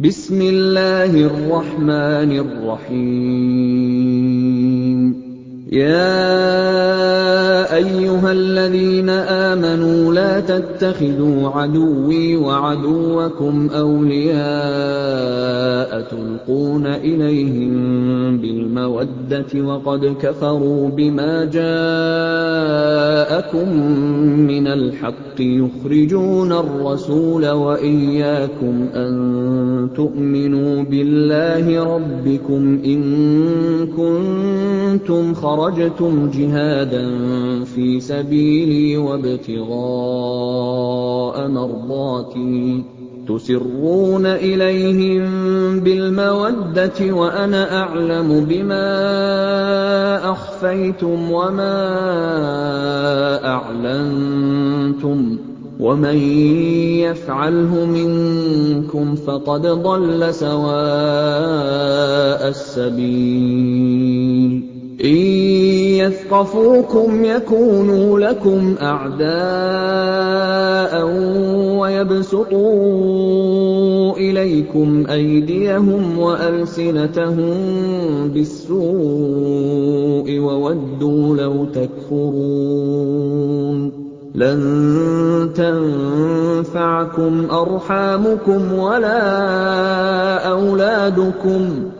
بِسْمِ اللَّهِ الرَّحْمَٰنِ الرَّحِيمِ. يَا أَيُّهَا الَّذِينَ آمَنُوا تَتَّخِذُوا عَدُوِّي وَعَدُوَّكُمْ أَوْلِيَاءَ تُلْقُونَ إِلَيْهِم بِالْمَوَدَّةِ وَقَدْ كَفَرُوا بِمَا جَاءَكُم مِّنَ الْحَقِّ يُخْرِجُونَ الرَّسُولَ وَإِيَّاكُمْ أَن تُؤْمِنُوا بِاللَّهِ رَبِّكُمْ إِن كُنتُمْ خَرَجْتُمْ جِهَادًا فِي سَبِيلِي وَابْتِغَاءَ مَرْضَاتِي تُسِرُّونَ إِلَيْهِم بِالْمَوَدَّةِ وَأَنَا أَعْلَمُ بِمَا أَخْفَيْتُمْ وَمَا أَعْلَنتُمْ ۚ وَمَن يَفْعَلْهُ مِنكُمْ فَقَدْ ضَلَّ سَوَاءَ السَّبِيلِ يَثْقَفُوكُمْ يَكُونُوا لَكُمْ أَعْدَاءً وَيَبْسُطُوا إِلَيْكُمْ أَيْدِيَهُمْ وَأَلْسِنَتَهُم بِالسُّوءِ وَوَدُّوا لَوْ تَكْفُرُونَ. لَن تَنفَعَكُمْ أَرْحَامُكُمْ وَلَا أَوْلَادُكُمْ ۚ.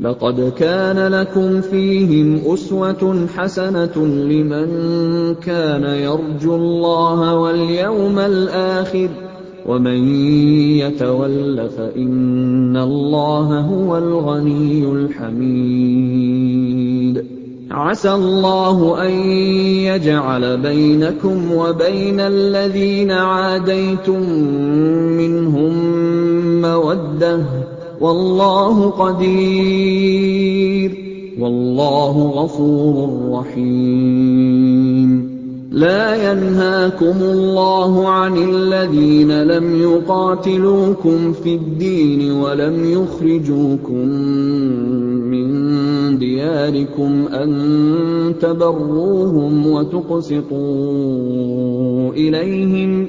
لَقَدْ كَانَ لَكُمْ فِيهِمْ أُسْوَةٌ حَسَنَةٌ لِّمَن كَانَ يَرْجُو اللَّهَ وَالْيَوْمَ الْآخِرَ ۚ وَمَن يَتَوَلَّ فَإِنَّ اللَّهَ هُوَ الْغَنِيُّ الْحَمِيدُ. عَسَى اللَّهُ أَن يَجْعَلَ بَيْنَكُمْ وَبَيْنَ الَّذِينَ عَادَيْتُم مِّنْهُم مَّوَدَّةً ۚ وَاللَّهُ قَدِيرٌ ۚ وَاللَّهُ غَفُورٌ رَّحِيمٌ. لَّا يَنْهَاكُمُ اللَّهُ عَنِ الَّذِينَ لَمْ يُقَاتِلُوكُمْ فِي الدِّينِ وَلَمْ يُخْرِجُوكُم مِّن دِيَارِكُمْ أَن تَبَرُّوهُمْ وَتُقْسِطُوا إِلَيْهِمْ ۚ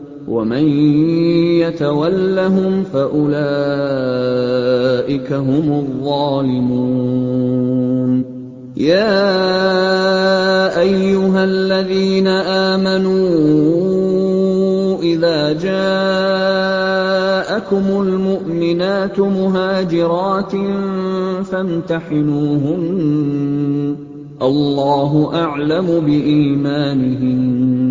وَمَن يَتَوَلَّهُمْ فَأُولَٰئِكَ هُمُ الظَّالِمُونَ. يَا أَيُّهَا الَّذِينَ آمَنُوا إِذَا جَاءَكُمُ الْمُؤْمِنَاتُ مُهَاجِرَاتٍ فَامْتَحِنُوهُنَّ ۖ. اللَّهُ أَعْلَمُ بِإِيمَانِهِنَّ ۖ.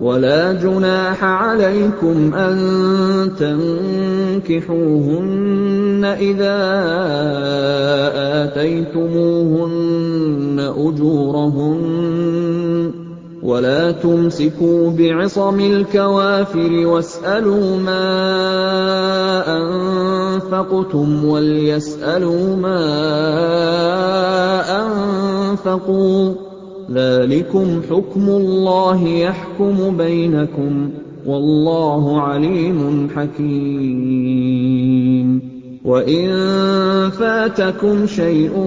وَلَا جُنَاحَ عَلَيْكُمْ أَن تَنكِحُوهُنَّ إِذَا آتَيْتُمُوهُنَّ أُجُورَهُنَّ ۚ وَلَا تُمْسِكُوا بِعِصَمِ الْكَوَافِرِ وَاسْأَلُوا مَا أَنفَقْتُمْ وَلْيَسْأَلُوا مَا أَنفَقُوا ۚ ذَٰلِكُمْ حُكْمُ اللَّهِ يَحْكُمُ بَيْنَكُمْ ۚ وَاللَّهُ عَلِيمٌ حَكِيمٌ. وَإِن فَاتَكُمْ شَيْءٌ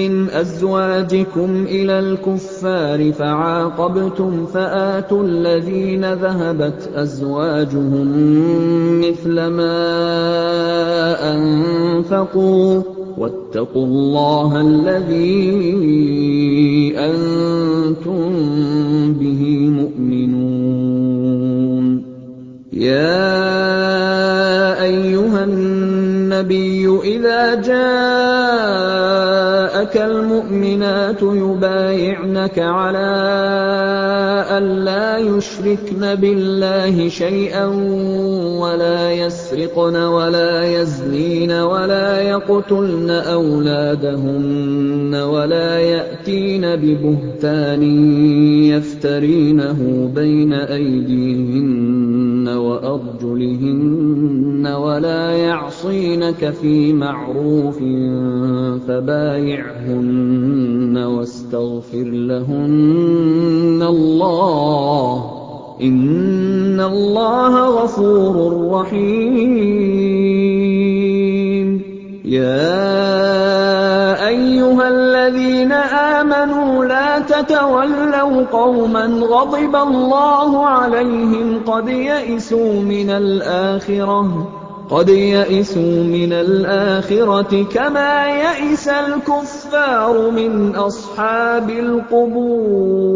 مِّنْ أَزْوَاجِكُمْ إِلَى الْكُفَّارِ فَعَاقَبْتُمْ فَآتُوا الَّذِينَ ذَهَبَتْ أَزْوَاجُهُم مِّثْلَ مَا أَنفَقُوا ۚ وَاتَّقُوا اللَّهَ الَّذِي أَنتُم بِهِ مُؤْمِنُونَ النَّبِيُّ إِذَا جَاءَكَ الْمُؤْمِنَاتُ يُبَايِعْنَكَ عَلَىٰ أَن لَّا يُشْرِكْنَ بِاللَّهِ شَيْئًا وَلَا يَسْرِقْنَ وَلَا يَزْنِينَ وَلَا يَقْتُلْنَ أَوْلَادَهُنَّ وَلَا يَأْتِينَ بِبُهْتَانٍ يَفْتَرِينَهُ بَيْنَ أَيْدِيهِنَّ وَأَرْجُلِهِنَّ وَلَا يَعْصِينَكَ فِي مَعْرُوفٍ فَبَايِعْهُنَّ وَاسْتَغْفِرْ لَهُنَّ اللَّهَ ۖ إِنَّ اللَّهَ غَفُورٌ رَّحِيمٌ. يَا أَيُّهَا الَّذِينَ آمَنُوا لَا تَتَوَلَّوْا قَوْمًا غَضِبَ اللَّهُ عَلَيْهِمْ قَدْ يَئِسُوا مِنَ الْآخِرَةِ كَمَا يَئِسَ الْكُفَّارُ مِنْ أَصْحَابِ الْقُبُورِ